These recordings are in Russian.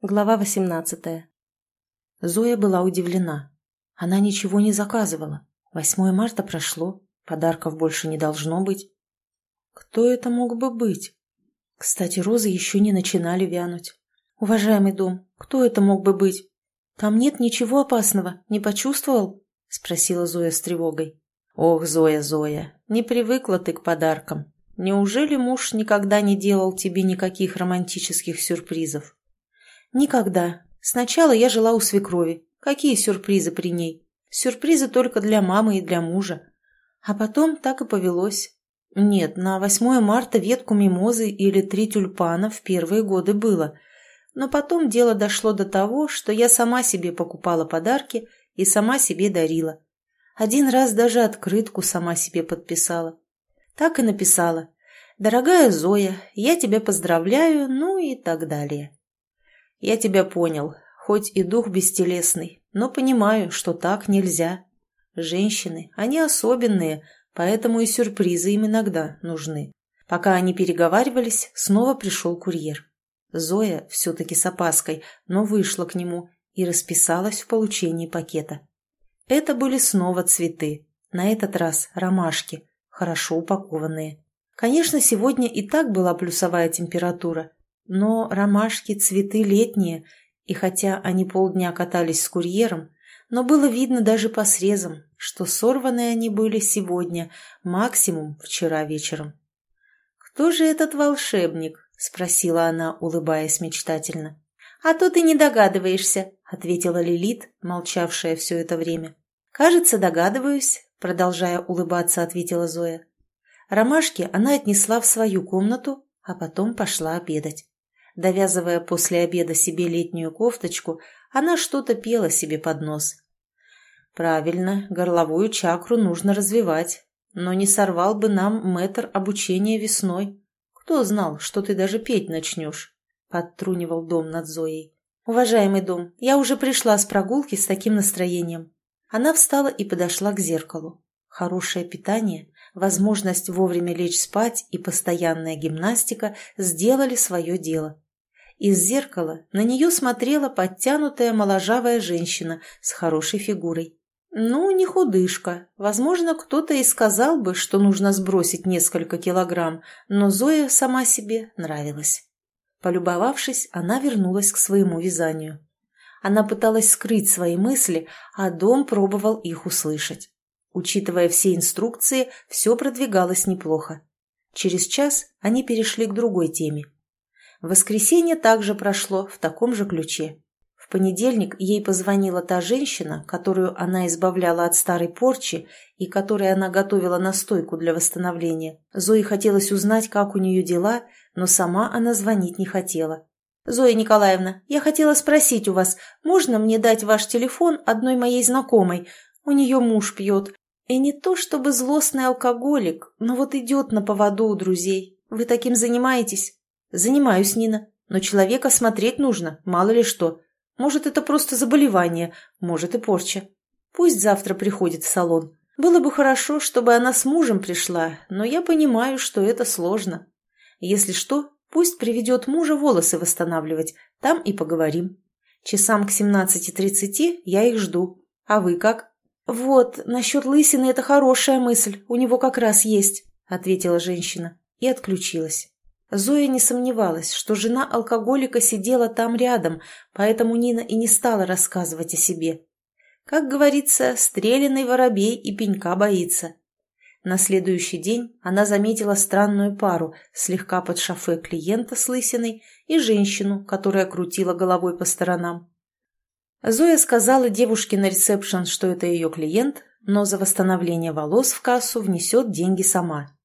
Глава 18 Зоя была удивлена. Она ничего не заказывала. 8 марта прошло, подарков больше не должно быть. Кто это мог бы быть? Кстати, розы еще не начинали вянуть. «Уважаемый дом, кто это мог бы быть? Там нет ничего опасного, не почувствовал?» — спросила Зоя с тревогой. «Ох, Зоя, Зоя, не привыкла ты к подаркам. Неужели муж никогда не делал тебе никаких романтических сюрпризов?» «Никогда. Сначала я жила у свекрови. Какие сюрпризы при ней? Сюрпризы только для мамы и для мужа. А потом так и повелось. Нет, на 8 марта ветку мимозы или три тюльпана в первые годы было. Но потом дело дошло до того, что я сама себе покупала подарки и сама себе дарила. Один раз даже открытку сама себе подписала. Так и написала. «Дорогая Зоя, я тебя поздравляю», ну и так далее. «Я тебя понял, хоть и дух бестелесный, но понимаю, что так нельзя. Женщины, они особенные, поэтому и сюрпризы им иногда нужны». Пока они переговаривались, снова пришел курьер. Зоя, все-таки с опаской, но вышла к нему и расписалась в получении пакета. Это были снова цветы, на этот раз ромашки, хорошо упакованные. Конечно, сегодня и так была плюсовая температура, но ромашки – цветы летние, и хотя они полдня катались с курьером, но было видно даже по срезам, что сорваны они были сегодня, максимум вчера вечером. «Кто же этот волшебник?» – спросила она, улыбаясь мечтательно. «А то ты не догадываешься», – ответила Лилит, молчавшая все это время. «Кажется, догадываюсь», – продолжая улыбаться, ответила Зоя. Ромашки она отнесла в свою комнату, а потом пошла обедать. Довязывая после обеда себе летнюю кофточку, она что-то пела себе под нос. Правильно, горловую чакру нужно развивать. Но не сорвал бы нам мэтр обучения весной. Кто знал, что ты даже петь начнешь? Подтрунивал дом над Зоей. Уважаемый дом, я уже пришла с прогулки с таким настроением. Она встала и подошла к зеркалу. Хорошее питание, возможность вовремя лечь спать и постоянная гимнастика сделали свое дело. Из зеркала на нее смотрела подтянутая моложавая женщина с хорошей фигурой. Ну, не худышка. Возможно, кто-то и сказал бы, что нужно сбросить несколько килограмм, но Зоя сама себе нравилась. Полюбовавшись, она вернулась к своему вязанию. Она пыталась скрыть свои мысли, а дом пробовал их услышать. Учитывая все инструкции, все продвигалось неплохо. Через час они перешли к другой теме – Воскресенье также прошло в таком же ключе. В понедельник ей позвонила та женщина, которую она избавляла от старой порчи и которой она готовила настойку для восстановления. Зое хотелось узнать, как у нее дела, но сама она звонить не хотела. «Зоя Николаевна, я хотела спросить у вас, можно мне дать ваш телефон одной моей знакомой? У нее муж пьет. И не то чтобы злостный алкоголик, но вот идет на поводу у друзей. Вы таким занимаетесь?» «Занимаюсь, Нина. Но человека смотреть нужно, мало ли что. Может, это просто заболевание, может и порча. Пусть завтра приходит в салон. Было бы хорошо, чтобы она с мужем пришла, но я понимаю, что это сложно. Если что, пусть приведет мужа волосы восстанавливать, там и поговорим. Часам к 17.30 я их жду. А вы как? Вот, насчет лысины это хорошая мысль, у него как раз есть, ответила женщина и отключилась. Зоя не сомневалась, что жена алкоголика сидела там рядом, поэтому Нина и не стала рассказывать о себе. Как говорится, стреляный воробей и пенька боится. На следующий день она заметила странную пару, слегка под шофе клиента с лысиной и женщину, которая крутила головой по сторонам. Зоя сказала девушке на ресепшн, что это ее клиент, но за восстановление волос в кассу внесет деньги сама.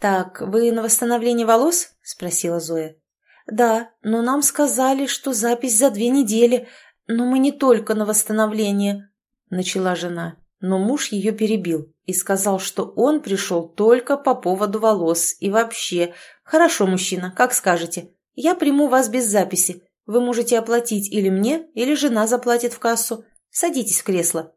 «Так, вы на восстановление волос?» – спросила Зоя. «Да, но нам сказали, что запись за две недели, но мы не только на восстановление», – начала жена. Но муж ее перебил и сказал, что он пришел только по поводу волос и вообще. «Хорошо, мужчина, как скажете. Я приму вас без записи. Вы можете оплатить или мне, или жена заплатит в кассу. Садитесь в кресло».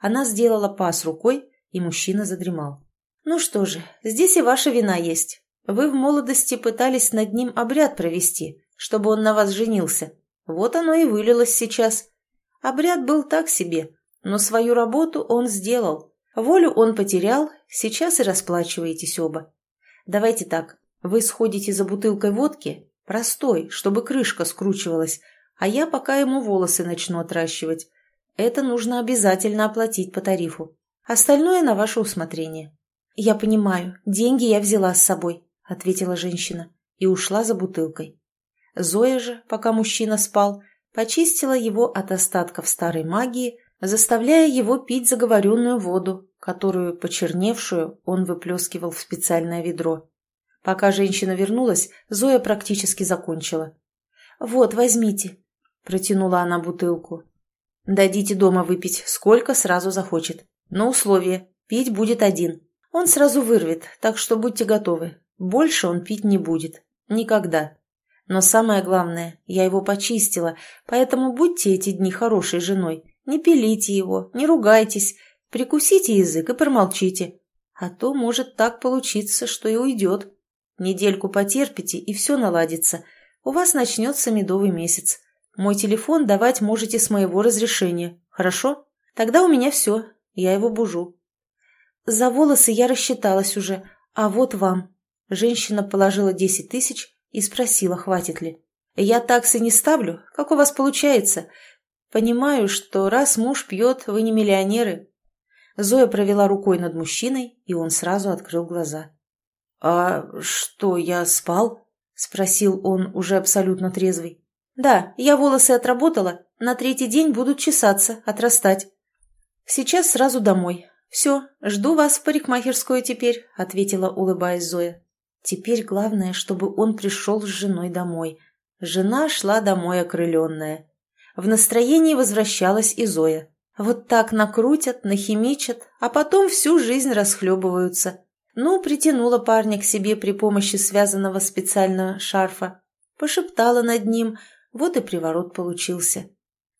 Она сделала пас рукой, и мужчина задремал. «Ну что же, здесь и ваша вина есть. Вы в молодости пытались над ним обряд провести, чтобы он на вас женился. Вот оно и вылилось сейчас. Обряд был так себе, но свою работу он сделал. Волю он потерял, сейчас и расплачиваетесь оба. Давайте так, вы сходите за бутылкой водки, простой, чтобы крышка скручивалась, а я пока ему волосы начну отращивать. Это нужно обязательно оплатить по тарифу. Остальное на ваше усмотрение. Я понимаю, деньги я взяла с собой, ответила женщина и ушла за бутылкой. Зоя же, пока мужчина спал, почистила его от остатков старой магии, заставляя его пить заговоренную воду, которую, почерневшую, он выплескивал в специальное ведро. Пока женщина вернулась, Зоя практически закончила. «Вот, возьмите», — протянула она бутылку. «Дадите дома выпить, сколько сразу захочет. Но условие — пить будет один. Он сразу вырвет, так что будьте готовы. Больше он пить не будет. Никогда. Но самое главное, я его почистила, поэтому будьте эти дни хорошей женой. Не пилите его, не ругайтесь, прикусите язык и промолчите. А то может так получиться, что и уйдет. Недельку потерпите, и все наладится. У вас начнется медовый месяц. Мой телефон давать можете с моего разрешения, хорошо? Тогда у меня все, я его бужу. За волосы я рассчиталась уже, а вот вам. Женщина положила десять тысяч и спросила, хватит ли. «Я таксы не ставлю. Как у вас получается? Понимаю, что раз муж пьет, вы не миллионеры». Зоя провела рукой над мужчиной, и он сразу открыл глаза. «А что, я спал?» — спросил он, уже абсолютно трезвый. «Да, я волосы отработала. На третий день будут чесаться, отрастать. Сейчас сразу домой. Все, жду вас в парикмахерскую теперь», — ответила, улыбаясь Зоя. Теперь главное, чтобы он пришел с женой домой. Жена шла домой окрыленная. В настроении возвращалась и Зоя. Вот так накрутят, нахимичат, а потом всю жизнь расхлебываются. Ну, притянула парня к себе при помощи связанного специально шарфа. Пошептала над ним, вот и приворот получился.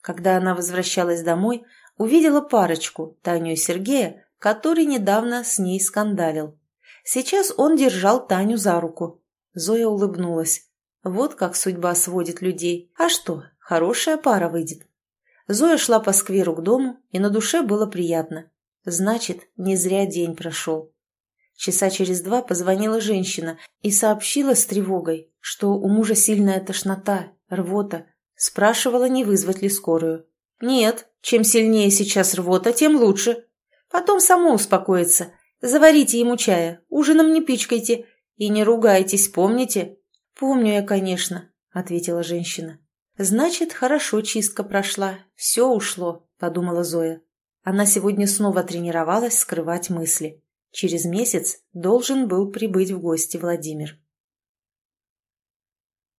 Когда она возвращалась домой, увидела парочку, Таню и Сергея, который недавно с ней скандалил. Сейчас он держал Таню за руку. Зоя улыбнулась. Вот как судьба сводит людей. А что, хорошая пара выйдет. Зоя шла по скверу к дому, и на душе было приятно. Значит, не зря день прошел. Часа через два позвонила женщина и сообщила с тревогой, что у мужа сильная тошнота, рвота. Спрашивала, не вызвать ли скорую. «Нет, чем сильнее сейчас рвота, тем лучше. Потом само успокоится. Заварите ему чая, ужином не пичкайте и не ругайтесь, помните?» «Помню я, конечно», — ответила женщина. «Значит, хорошо чистка прошла, все ушло», — подумала Зоя. Она сегодня снова тренировалась скрывать мысли. Через месяц должен был прибыть в гости Владимир.